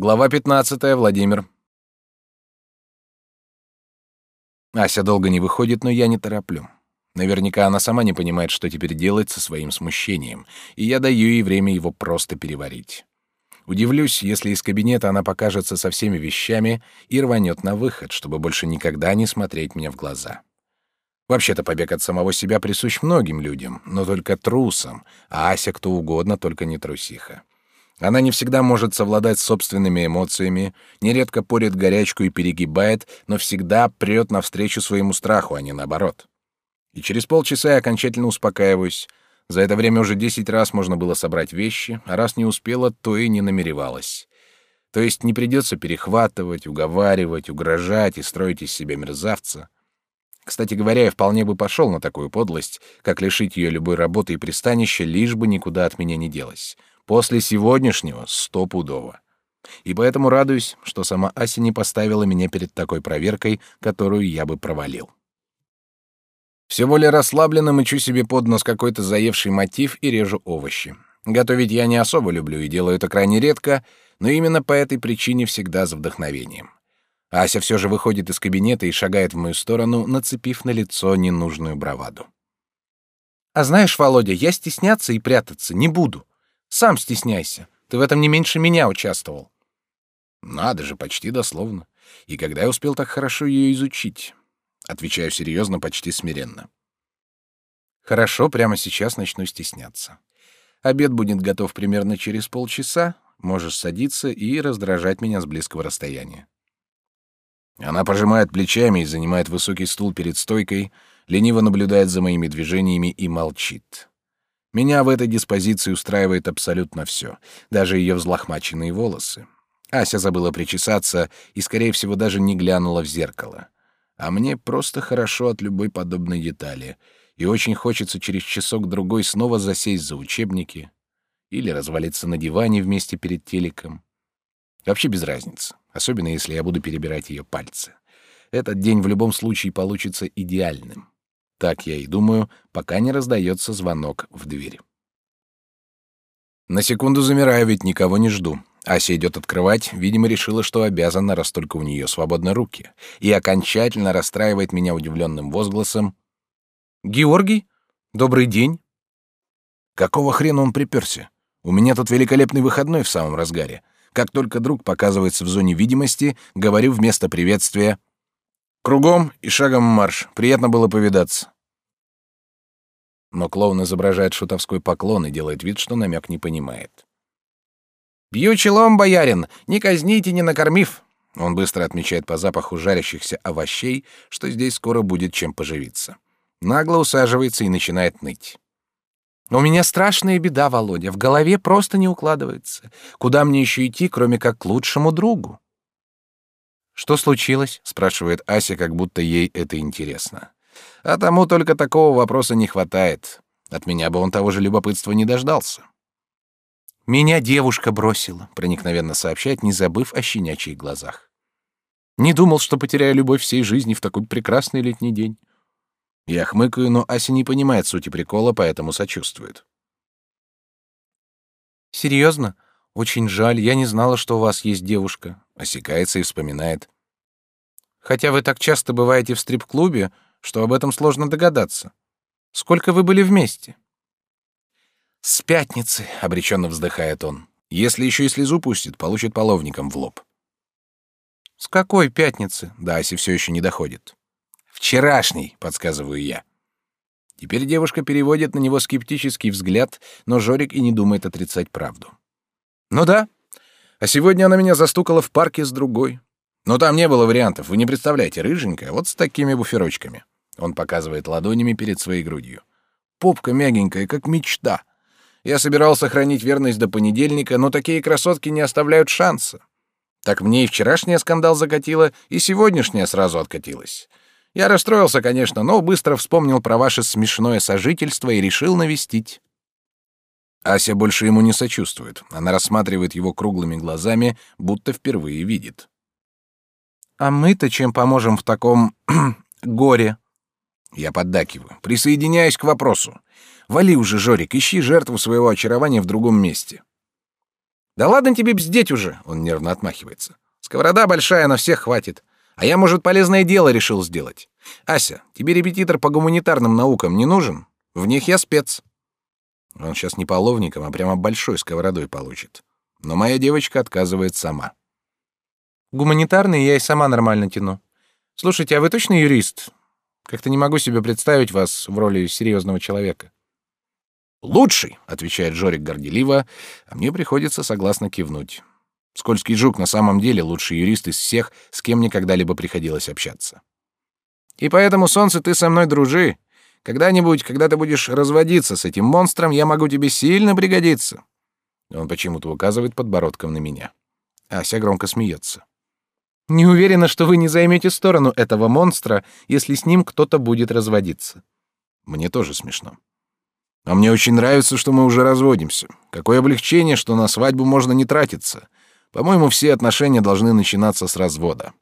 Глава 15, Владимир. Ася долго не выходит, но я не тороплю. Наверняка она сама не понимает, что теперь делать со своим смущением, и я даю ей время его просто переварить. Удивлюсь, если из кабинета она покажется со всеми вещами и рванет на выход, чтобы больше никогда не смотреть мне в глаза. Вообще-то побег от самого себя присущ многим людям, но только трусам, а Ася кто угодно, только не трусиха. Она не всегда может совладать с собственными эмоциями, нередко порит горячку и перегибает, но всегда прет навстречу своему страху, а не наоборот. И через полчаса я окончательно успокаиваюсь, за это время уже десять раз можно было собрать вещи, а раз не успела, то и не намеревалась. То есть не придется перехватывать, уговаривать, угрожать и строить из себя мерзавца. Кстати говоря, я вполне бы пошел на такую подлость, как лишить ее любой работы и пристанища, лишь бы никуда от меня не делась. После сегодняшнего стопудово. И поэтому радуюсь, что сама Ася не поставила меня перед такой проверкой, которую я бы провалил. Все более расслабленно мычу себе под нос какой-то заевший мотив и режу овощи. Готовить я не особо люблю и делаю это крайне редко, но именно по этой причине всегда с вдохновением. Ася все же выходит из кабинета и шагает в мою сторону, нацепив на лицо ненужную браваду. «А знаешь, Володя, я стесняться и прятаться не буду. Сам стесняйся. Ты в этом не меньше меня участвовал». «Надо же, почти дословно. И когда я успел так хорошо ее изучить?» Отвечаю серьезно, почти смиренно. Хорошо, прямо сейчас начну стесняться. Обед будет готов примерно через полчаса. Можешь садиться и раздражать меня с близкого расстояния. Она пожимает плечами и занимает высокий стул перед стойкой, лениво наблюдает за моими движениями и молчит. Меня в этой диспозиции устраивает абсолютно все, даже ее взлохмаченные волосы. Ася забыла причесаться и, скорее всего, даже не глянула в зеркало. А мне просто хорошо от любой подобной детали, и очень хочется через часок-другой снова засесть за учебники или развалиться на диване вместе перед телеком. Вообще без разницы, особенно если я буду перебирать ее пальцы. Этот день в любом случае получится идеальным. Так я и думаю, пока не раздается звонок в дверь. На секунду замираю, ведь никого не жду. Ася идет открывать, видимо, решила, что обязана, раз только у нее свободны руки, и окончательно расстраивает меня удивленным возгласом. «Георгий? Добрый день!» Какого хрена он приперся? У меня тут великолепный выходной в самом разгаре. Как только друг показывается в зоне видимости, говорю вместо приветствия «Кругом и шагом марш. Приятно было повидаться». Но клоун изображает шутовской поклон и делает вид, что намек не понимает. «Бью челом, боярин! Не казните, не накормив!» Он быстро отмечает по запаху жарящихся овощей, что здесь скоро будет чем поживиться. Нагло усаживается и начинает ныть. «У меня страшная беда, Володя, в голове просто не укладывается. Куда мне еще идти, кроме как к лучшему другу?» «Что случилось?» — спрашивает Ася, как будто ей это интересно. «А тому только такого вопроса не хватает. От меня бы он того же любопытства не дождался». Меня девушка бросила, проникновенно сообщает, не забыв о щенячьих глазах. Не думал, что потеряю любовь всей жизни в такой прекрасный летний день. Я хмыкаю, но Ася не понимает сути прикола, поэтому сочувствует. Серьезно? Очень жаль, я не знала, что у вас есть девушка. Осекается и вспоминает. Хотя вы так часто бываете в стрип-клубе, что об этом сложно догадаться. Сколько вы были вместе? С пятницы, обреченно вздыхает он. Если еще и слезу пустит, получит половником в лоб. С какой пятницы? Да, Аси все еще не доходит. Вчерашний, подсказываю я. Теперь девушка переводит на него скептический взгляд, но Жорик и не думает отрицать правду. Ну да. А сегодня она меня застукала в парке с другой. Но там не было вариантов, вы не представляете, рыженькая, вот с такими буферочками. Он показывает ладонями перед своей грудью. Попка мягенькая, как мечта. Я собирался хранить верность до понедельника, но такие красотки не оставляют шанса. Так мне и вчерашняя скандал закатила, и сегодняшняя сразу откатилась. Я расстроился, конечно, но быстро вспомнил про ваше смешное сожительство и решил навестить. Ася больше ему не сочувствует. Она рассматривает его круглыми глазами, будто впервые видит. А мы-то чем поможем в таком горе? Я поддакиваю. Присоединяюсь к вопросу. Вали уже, Жорик, ищи жертву своего очарования в другом месте. Да ладно тебе бздеть уже, он нервно отмахивается. Сковорода большая, на всех хватит. А я, может, полезное дело решил сделать. Ася, тебе репетитор по гуманитарным наукам не нужен? В них я спец. Он сейчас не половником, а прямо большой сковородой получит. Но моя девочка отказывает сама. Гуманитарный я и сама нормально тяну. Слушайте, а вы точно юрист? Как-то не могу себе представить вас в роли серьезного человека. Лучший, отвечает Жорик горделиво, а мне приходится согласно кивнуть. Скользкий жук на самом деле лучший юрист из всех, с кем мне когда-либо приходилось общаться. И поэтому, солнце, ты со мной дружи. Когда-нибудь, когда ты будешь разводиться с этим монстром, я могу тебе сильно пригодиться. Он почему-то указывает подбородком на меня. Ася громко смеется. Не уверена, что вы не займете сторону этого монстра, если с ним кто-то будет разводиться. Мне тоже смешно. А мне очень нравится, что мы уже разводимся. Какое облегчение, что на свадьбу можно не тратиться. По-моему, все отношения должны начинаться с развода.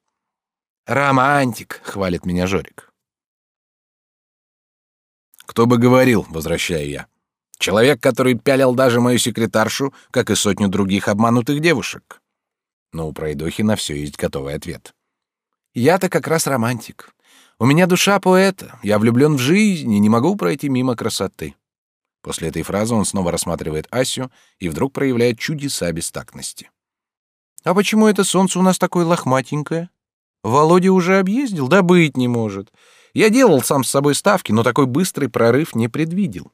Романтик, хвалит меня Жорик. Кто бы говорил, возвращаю я. Человек, который пялил даже мою секретаршу, как и сотню других обманутых девушек. Но у пройдохи на все есть готовый ответ. Я-то как раз романтик. У меня душа поэта. Я влюблен в жизнь и не могу пройти мимо красоты. После этой фразы он снова рассматривает Асю и вдруг проявляет чудеса бестактности. А почему это солнце у нас такое лохматенькое? Володя уже объездил, да быть не может. Я делал сам с собой ставки, но такой быстрый прорыв не предвидел.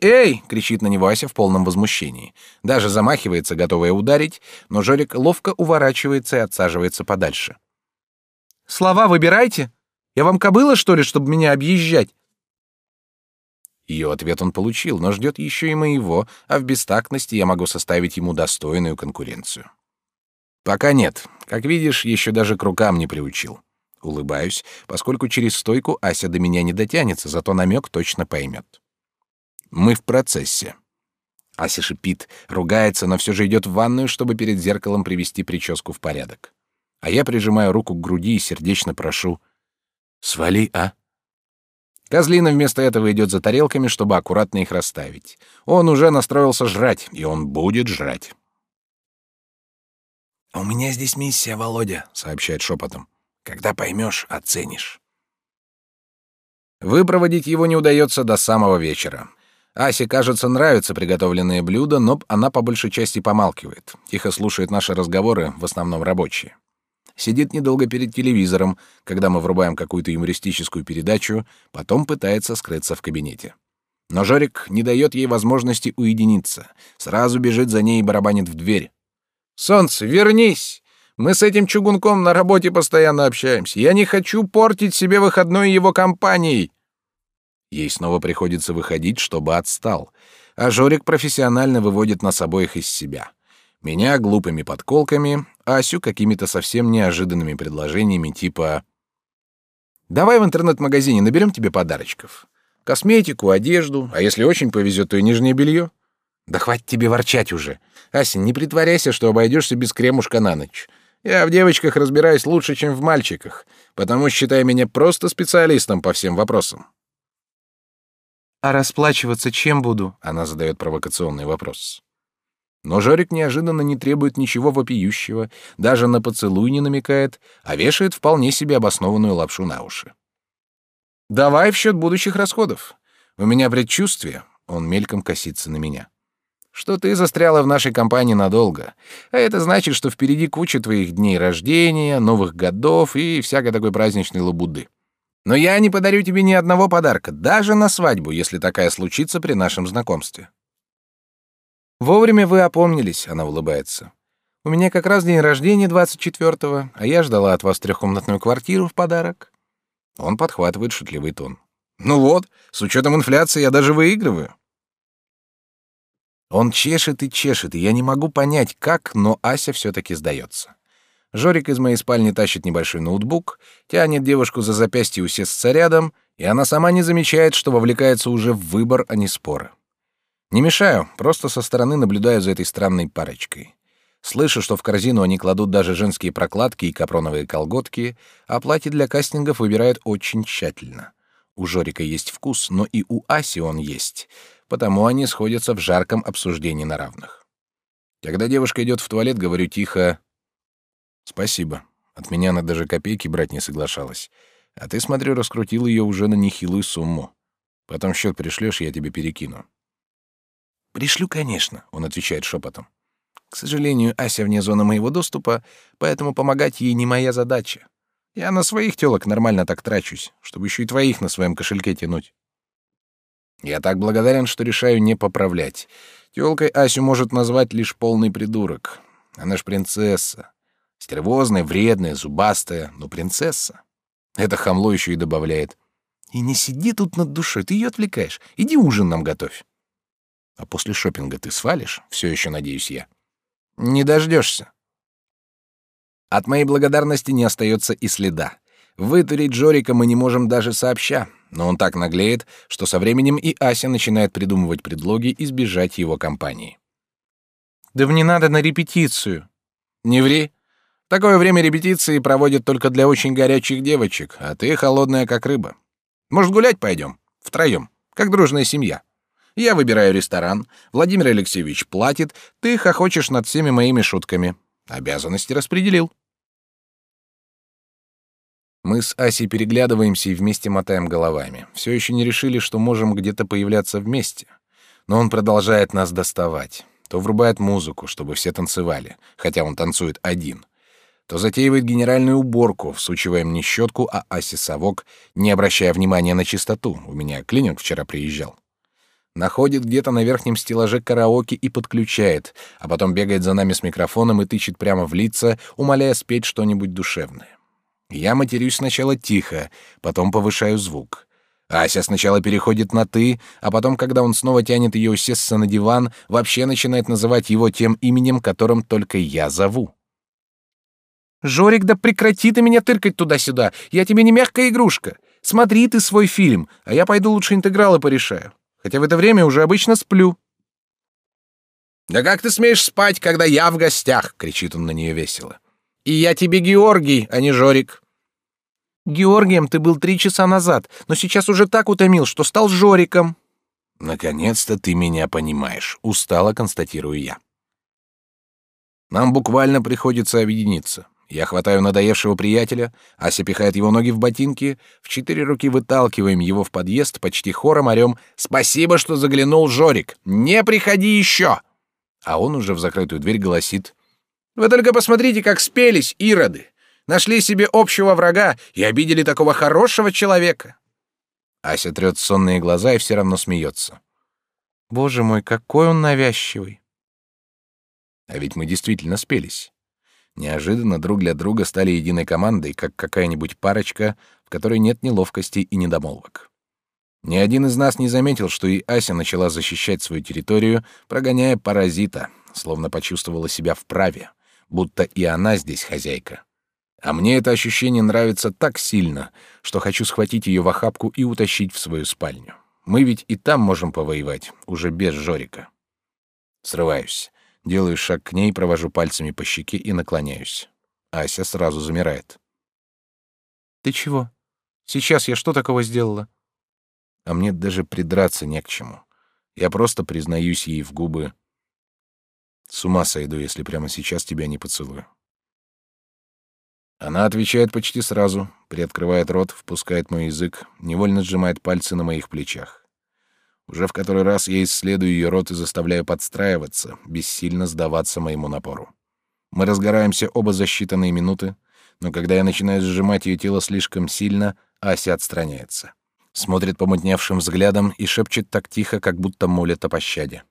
«Эй!» — кричит на него Ася в полном возмущении. Даже замахивается, готовая ударить, но Жорик ловко уворачивается и отсаживается подальше. «Слова выбирайте! Я вам кобыла, что ли, чтобы меня объезжать? Ее ответ он получил, но ждет еще и моего, а в бестактности я могу составить ему достойную конкуренцию. Пока нет. Как видишь, еще даже к рукам не приучил. Улыбаюсь, поскольку через стойку Ася до меня не дотянется, зато намек точно поймет. Мы в процессе. Ася шипит, ругается, но все же идет в ванную, чтобы перед зеркалом привести прическу в порядок. А я прижимаю руку к груди и сердечно прошу «Свали, а?» Козлина вместо этого идет за тарелками, чтобы аккуратно их расставить. Он уже настроился жрать, и он будет жрать. «У меня здесь миссия, Володя», — сообщает шепотом. «Когда поймешь, оценишь». Выпроводить его не удается до самого вечера. Асе, кажется, нравятся приготовленные блюда, но она по большей части помалкивает, тихо слушает наши разговоры, в основном рабочие сидит недолго перед телевизором, когда мы врубаем какую-то юмористическую передачу, потом пытается скрыться в кабинете. Но Жорик не дает ей возможности уединиться, сразу бежит за ней и барабанит в дверь. «Солнце, вернись! Мы с этим чугунком на работе постоянно общаемся. Я не хочу портить себе выходной его компанией!» Ей снова приходится выходить, чтобы отстал, а Жорик профессионально выводит нас обоих из себя. Меня глупыми подколками, а Асю какими-то совсем неожиданными предложениями типа «Давай в интернет-магазине наберем тебе подарочков. Косметику, одежду, а если очень повезет, то и нижнее белье». «Да хватит тебе ворчать уже. Ася, не притворяйся, что обойдешься без кремушка на ночь. Я в девочках разбираюсь лучше, чем в мальчиках, потому считай меня просто специалистом по всем вопросам». «А расплачиваться чем буду?» — она задает провокационный вопрос. Но Жорик неожиданно не требует ничего вопиющего, даже на поцелуй не намекает, а вешает вполне себе обоснованную лапшу на уши. «Давай в счет будущих расходов. У меня предчувствие», — он мельком косится на меня, «что ты застряла в нашей компании надолго, а это значит, что впереди куча твоих дней рождения, новых годов и всякой такой праздничной лабуды. Но я не подарю тебе ни одного подарка, даже на свадьбу, если такая случится при нашем знакомстве». Вовремя вы опомнились, она улыбается. У меня как раз день рождения 24-го, а я ждала от вас трехкомнатную квартиру в подарок. Он подхватывает шутливый тон. Ну вот, с учетом инфляции я даже выигрываю. Он чешет и чешет, и я не могу понять, как, но Ася все-таки сдается. Жорик из моей спальни тащит небольшой ноутбук, тянет девушку за запястье усесться рядом, и она сама не замечает, что вовлекается уже в выбор, а не споры. Не мешаю, просто со стороны наблюдаю за этой странной парочкой. Слышу, что в корзину они кладут даже женские прокладки и капроновые колготки, а платье для кастингов выбирают очень тщательно. У Жорика есть вкус, но и у Аси он есть, потому они сходятся в жарком обсуждении на равных. Когда девушка идет в туалет, говорю тихо «Спасибо». От меня она даже копейки брать не соглашалась. А ты, смотрю, раскрутил ее уже на нехилую сумму. Потом счет пришлешь, я тебе перекину. «Пришлю, конечно», — он отвечает шепотом. «К сожалению, Ася вне зоны моего доступа, поэтому помогать ей не моя задача. Я на своих телок нормально так трачусь, чтобы еще и твоих на своем кошельке тянуть». Я так благодарен, что решаю не поправлять. Тёлкой Асю может назвать лишь полный придурок. Она ж принцесса. Стервозная, вредная, зубастая, но принцесса. Это хамло еще и добавляет. И не сиди тут над душой, ты ее отвлекаешь. Иди ужин нам готовь. А после шопинга ты свалишь? Все еще надеюсь я. Не дождешься. От моей благодарности не остается и следа. Вытурить Жорика мы не можем даже сообща, но он так наглеет, что со временем и Ася начинает придумывать предлоги избежать его компании. «Да мне надо на репетицию». «Не ври. Такое время репетиции проводят только для очень горячих девочек, а ты холодная, как рыба. Может, гулять пойдем? Втроем, как дружная семья. Я выбираю ресторан, Владимир Алексеевич платит, ты хохочешь над всеми моими шутками. Обязанности распределил». Мы с Асей переглядываемся и вместе мотаем головами. Все еще не решили, что можем где-то появляться вместе. Но он продолжает нас доставать. То врубает музыку, чтобы все танцевали, хотя он танцует один. То затеивает генеральную уборку, всучивая мне щетку, а Асе совок, не обращая внимания на чистоту. У меня клининг вчера приезжал. Находит где-то на верхнем стеллаже караоке и подключает, а потом бегает за нами с микрофоном и тычет прямо в лица, умоляя спеть что-нибудь душевное. Я матерюсь сначала тихо, потом повышаю звук. Ася сначала переходит на «ты», а потом, когда он снова тянет ее усесться на диван, вообще начинает называть его тем именем, которым только я зову. «Жорик, да прекрати ты меня тыркать туда-сюда! Я тебе не мягкая игрушка! Смотри ты свой фильм, а я пойду лучше интегралы порешаю. Хотя в это время уже обычно сплю». «Да как ты смеешь спать, когда я в гостях?» — кричит он на нее весело. И я тебе Георгий, а не Жорик. Георгием ты был три часа назад, но сейчас уже так утомил, что стал Жориком. Наконец-то ты меня понимаешь, устало констатирую я. Нам буквально приходится объединиться. Я хватаю надоевшего приятеля, Ася пихает его ноги в ботинки, в четыре руки выталкиваем его в подъезд, почти хором орем «Спасибо, что заглянул Жорик! Не приходи еще!» А он уже в закрытую дверь голосит вы только посмотрите, как спелись ироды. Нашли себе общего врага и обидели такого хорошего человека. Ася трет сонные глаза и все равно смеется. Боже мой, какой он навязчивый. А ведь мы действительно спелись. Неожиданно друг для друга стали единой командой, как какая-нибудь парочка, в которой нет неловкости и недомолвок. Ни один из нас не заметил, что и Ася начала защищать свою территорию, прогоняя паразита, словно почувствовала себя вправе будто и она здесь хозяйка. А мне это ощущение нравится так сильно, что хочу схватить ее в охапку и утащить в свою спальню. Мы ведь и там можем повоевать, уже без Жорика. Срываюсь, делаю шаг к ней, провожу пальцами по щеке и наклоняюсь. Ася сразу замирает. «Ты чего? Сейчас я что такого сделала?» А мне даже придраться не к чему. Я просто признаюсь ей в губы с ума сойду, если прямо сейчас тебя не поцелую. Она отвечает почти сразу, приоткрывает рот, впускает мой язык, невольно сжимает пальцы на моих плечах. Уже в который раз я исследую ее рот и заставляю подстраиваться, бессильно сдаваться моему напору. Мы разгораемся оба за считанные минуты, но когда я начинаю сжимать ее тело слишком сильно, Ася отстраняется. Смотрит помутневшим взглядом и шепчет так тихо, как будто молит о пощаде.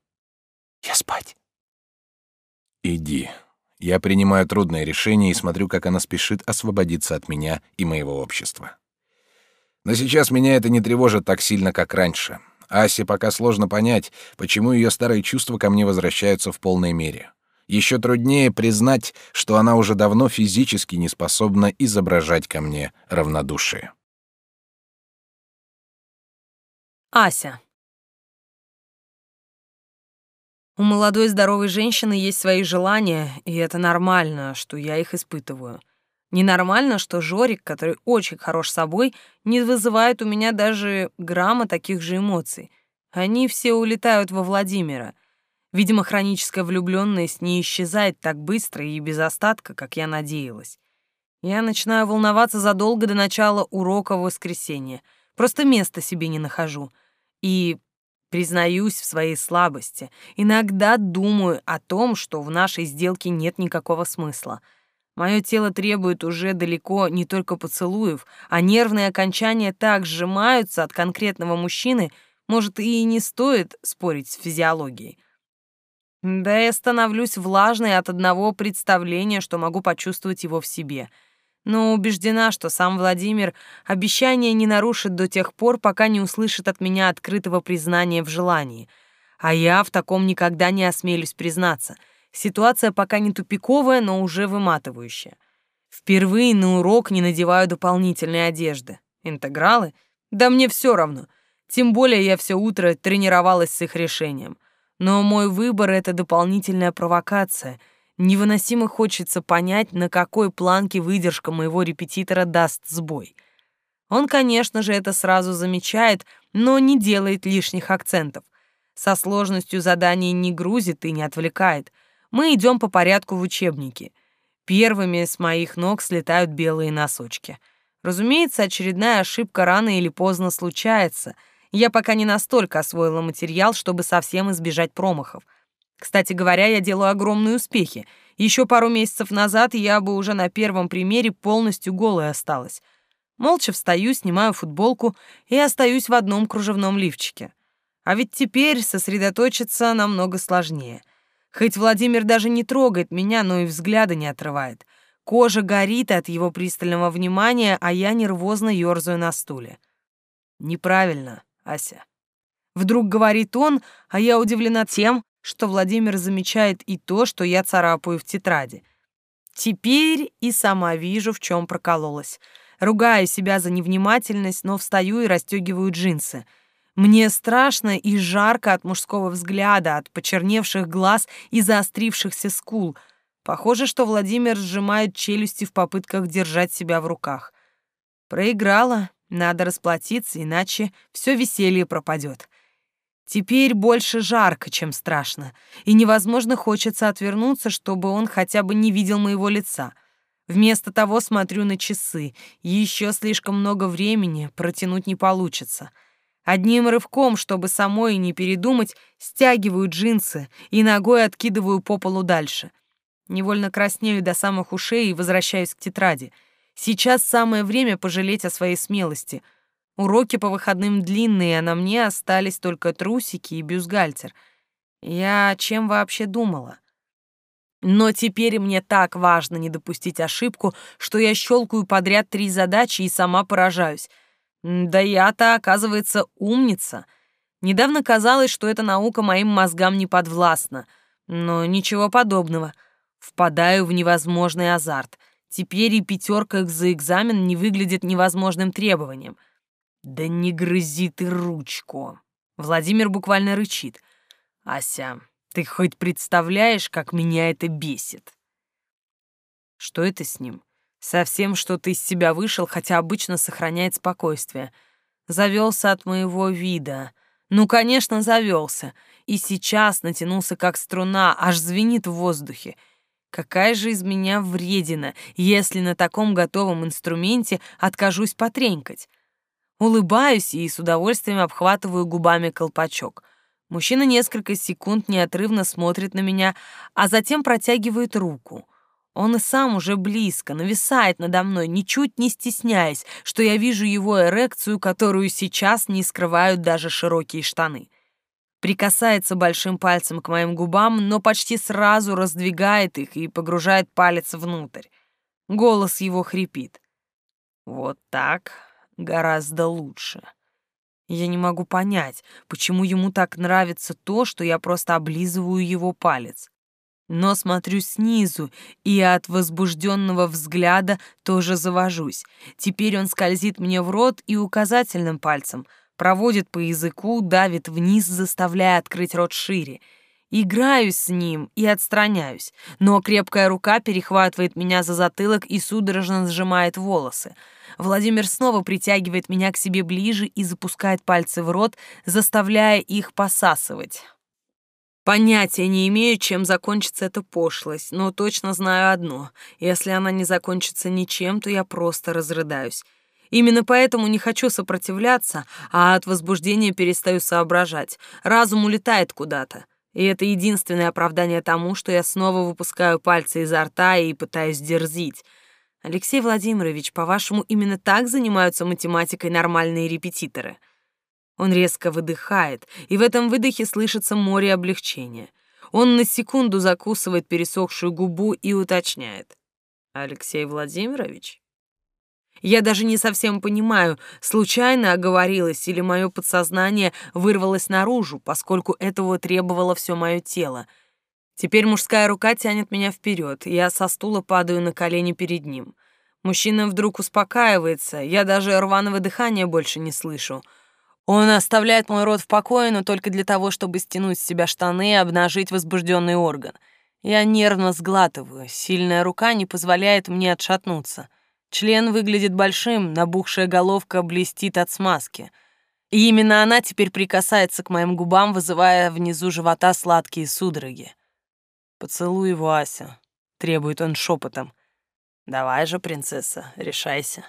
«Я спать». Иди. Я принимаю трудное решение и смотрю, как она спешит освободиться от меня и моего общества. Но сейчас меня это не тревожит так сильно, как раньше. Асе пока сложно понять, почему ее старые чувства ко мне возвращаются в полной мере. Еще труднее признать, что она уже давно физически не способна изображать ко мне равнодушие. Ася. У молодой здоровой женщины есть свои желания, и это нормально, что я их испытываю. Ненормально, что Жорик, который очень хорош собой, не вызывает у меня даже грамма таких же эмоций. Они все улетают во Владимира. Видимо, хроническая влюбленность не исчезает так быстро и без остатка, как я надеялась. Я начинаю волноваться задолго до начала урока в воскресенье. Просто места себе не нахожу. И признаюсь в своей слабости. Иногда думаю о том, что в нашей сделке нет никакого смысла. Мое тело требует уже далеко не только поцелуев, а нервные окончания так сжимаются от конкретного мужчины, может, и не стоит спорить с физиологией. Да я становлюсь влажной от одного представления, что могу почувствовать его в себе. Но убеждена, что сам Владимир обещание не нарушит до тех пор, пока не услышит от меня открытого признания в желании. А я в таком никогда не осмелюсь признаться. Ситуация пока не тупиковая, но уже выматывающая. Впервые на урок не надеваю дополнительной одежды. Интегралы? Да мне все равно. Тем более я все утро тренировалась с их решением. Но мой выбор — это дополнительная провокация. Невыносимо хочется понять, на какой планке выдержка моего репетитора даст сбой. Он, конечно же, это сразу замечает, но не делает лишних акцентов. Со сложностью заданий не грузит и не отвлекает. Мы идем по порядку в учебнике. Первыми с моих ног слетают белые носочки. Разумеется, очередная ошибка рано или поздно случается — я пока не настолько освоила материал, чтобы совсем избежать промахов. Кстати говоря, я делаю огромные успехи. Еще пару месяцев назад я бы уже на первом примере полностью голой осталась. Молча встаю, снимаю футболку и остаюсь в одном кружевном лифчике. А ведь теперь сосредоточиться намного сложнее. Хоть Владимир даже не трогает меня, но и взгляда не отрывает. Кожа горит от его пристального внимания, а я нервозно ёрзаю на стуле. Неправильно. Ася. Вдруг говорит он, а я удивлена тем, что Владимир замечает и то, что я царапаю в тетради. Теперь и сама вижу, в чем прокололась. Ругаю себя за невнимательность, но встаю и расстегиваю джинсы. Мне страшно и жарко от мужского взгляда, от почерневших глаз и заострившихся скул. Похоже, что Владимир сжимает челюсти в попытках держать себя в руках. Проиграла, надо расплатиться, иначе все веселье пропадет. Теперь больше жарко, чем страшно, и невозможно хочется отвернуться, чтобы он хотя бы не видел моего лица. Вместо того смотрю на часы, еще слишком много времени протянуть не получится. Одним рывком, чтобы самой не передумать, стягиваю джинсы и ногой откидываю по полу дальше. Невольно краснею до самых ушей и возвращаюсь к тетради — Сейчас самое время пожалеть о своей смелости. Уроки по выходным длинные, а на мне остались только трусики и бюстгальтер. Я чем вообще думала? Но теперь мне так важно не допустить ошибку, что я щелкаю подряд три задачи и сама поражаюсь. Да я-то, оказывается, умница. Недавно казалось, что эта наука моим мозгам не подвластна. Но ничего подобного. Впадаю в невозможный азарт — Теперь и пятерка за экзамен не выглядит невозможным требованием. Да не грызи ты ручку. Владимир буквально рычит. Ася, ты хоть представляешь, как меня это бесит? Что это с ним? Совсем что-то из себя вышел, хотя обычно сохраняет спокойствие. Завелся от моего вида. Ну, конечно, завелся. И сейчас натянулся как струна, аж звенит в воздухе. Какая же из меня вредина, если на таком готовом инструменте откажусь потренькать? Улыбаюсь и с удовольствием обхватываю губами колпачок. Мужчина несколько секунд неотрывно смотрит на меня, а затем протягивает руку. Он и сам уже близко, нависает надо мной, ничуть не стесняясь, что я вижу его эрекцию, которую сейчас не скрывают даже широкие штаны прикасается большим пальцем к моим губам, но почти сразу раздвигает их и погружает палец внутрь. Голос его хрипит. Вот так гораздо лучше. Я не могу понять, почему ему так нравится то, что я просто облизываю его палец. Но смотрю снизу, и от возбужденного взгляда тоже завожусь. Теперь он скользит мне в рот и указательным пальцем — проводит по языку, давит вниз, заставляя открыть рот шире. Играюсь с ним и отстраняюсь, но крепкая рука перехватывает меня за затылок и судорожно сжимает волосы. Владимир снова притягивает меня к себе ближе и запускает пальцы в рот, заставляя их посасывать. Понятия не имею, чем закончится эта пошлость, но точно знаю одно. Если она не закончится ничем, то я просто разрыдаюсь. Именно поэтому не хочу сопротивляться, а от возбуждения перестаю соображать. Разум улетает куда-то. И это единственное оправдание тому, что я снова выпускаю пальцы изо рта и пытаюсь дерзить. Алексей Владимирович, по-вашему, именно так занимаются математикой нормальные репетиторы? Он резко выдыхает, и в этом выдохе слышится море облегчения. Он на секунду закусывает пересохшую губу и уточняет. «Алексей Владимирович?» Я даже не совсем понимаю, случайно оговорилась или мое подсознание вырвалось наружу, поскольку этого требовало все мое тело. Теперь мужская рука тянет меня вперед, я со стула падаю на колени перед ним. Мужчина вдруг успокаивается, я даже рваного дыхания больше не слышу — он оставляет мой рот в покое, но только для того, чтобы стянуть с себя штаны и обнажить возбужденный орган. Я нервно сглатываю, сильная рука не позволяет мне отшатнуться. Член выглядит большим, набухшая головка блестит от смазки. И именно она теперь прикасается к моим губам, вызывая внизу живота сладкие судороги. «Поцелуй его, Ася», — требует он шепотом. «Давай же, принцесса, решайся».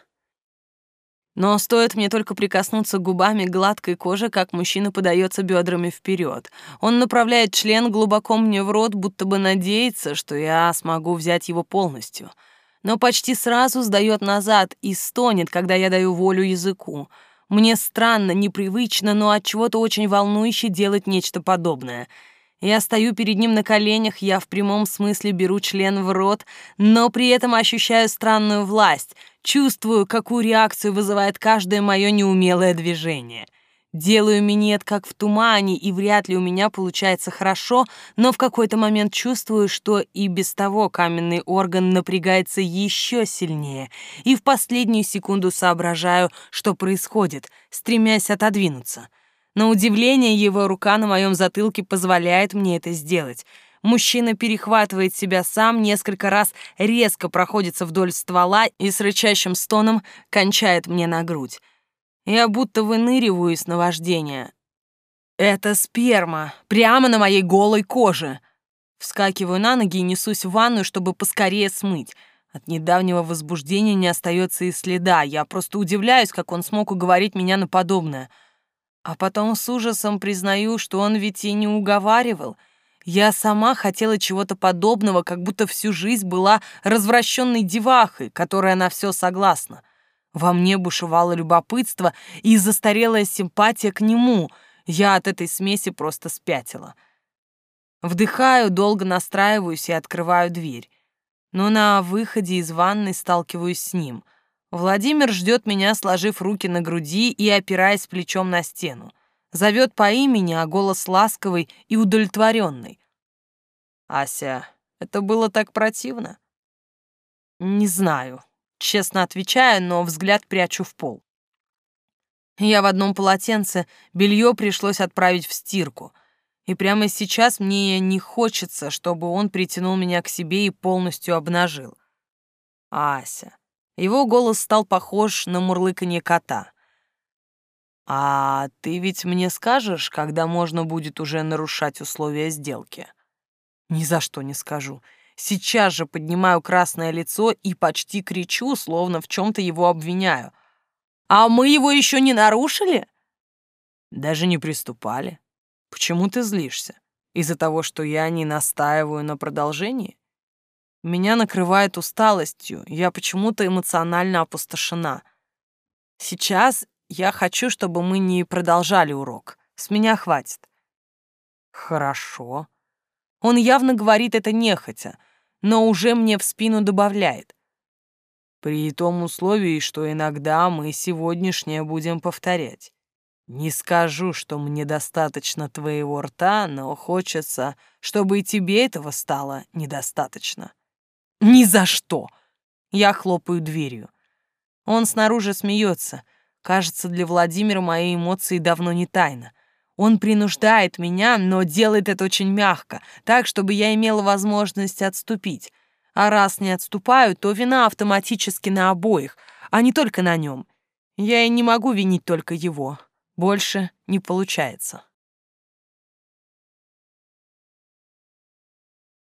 Но стоит мне только прикоснуться губами к гладкой коже, как мужчина подается бедрами вперед. Он направляет член глубоко мне в рот, будто бы надеется, что я смогу взять его полностью. Но почти сразу сдает назад и стонет, когда я даю волю языку. Мне странно, непривычно, но от чего-то очень волнующе делать нечто подобное — я стою перед ним на коленях, я в прямом смысле беру член в рот, но при этом ощущаю странную власть, чувствую, какую реакцию вызывает каждое мое неумелое движение. Делаю минет как в тумане, и вряд ли у меня получается хорошо, но в какой-то момент чувствую, что и без того каменный орган напрягается еще сильнее, и в последнюю секунду соображаю, что происходит, стремясь отодвинуться — на удивление, его рука на моем затылке позволяет мне это сделать. Мужчина перехватывает себя сам, несколько раз резко проходится вдоль ствола и с рычащим стоном кончает мне на грудь. Я будто выныриваю из наваждения. Это сперма, прямо на моей голой коже. Вскакиваю на ноги и несусь в ванную, чтобы поскорее смыть. От недавнего возбуждения не остается и следа. Я просто удивляюсь, как он смог уговорить меня на подобное — а потом с ужасом признаю, что он ведь и не уговаривал. Я сама хотела чего-то подобного, как будто всю жизнь была развращенной девахой, которая на все согласна. Во мне бушевало любопытство и застарелая симпатия к нему. Я от этой смеси просто спятила. Вдыхаю, долго настраиваюсь и открываю дверь. Но на выходе из ванной сталкиваюсь с ним — Владимир ждет меня, сложив руки на груди и опираясь плечом на стену. Зовет по имени, а голос ласковый и удовлетворенный. «Ася, это было так противно?» «Не знаю», — честно отвечаю, но взгляд прячу в пол. Я в одном полотенце, белье пришлось отправить в стирку. И прямо сейчас мне не хочется, чтобы он притянул меня к себе и полностью обнажил. Ася, его голос стал похож на мурлыканье кота. «А ты ведь мне скажешь, когда можно будет уже нарушать условия сделки?» «Ни за что не скажу. Сейчас же поднимаю красное лицо и почти кричу, словно в чем-то его обвиняю. А мы его еще не нарушили?» «Даже не приступали. Почему ты злишься? Из-за того, что я не настаиваю на продолжении?» Меня накрывает усталостью, я почему-то эмоционально опустошена. Сейчас я хочу, чтобы мы не продолжали урок. С меня хватит. Хорошо. Он явно говорит это нехотя, но уже мне в спину добавляет. При том условии, что иногда мы сегодняшнее будем повторять. Не скажу, что мне достаточно твоего рта, но хочется, чтобы и тебе этого стало недостаточно. Ни за что. Я хлопаю дверью. Он снаружи смеется. Кажется, для Владимира мои эмоции давно не тайна. Он принуждает меня, но делает это очень мягко, так, чтобы я имела возможность отступить. А раз не отступаю, то вина автоматически на обоих, а не только на нем. Я и не могу винить только его. Больше не получается.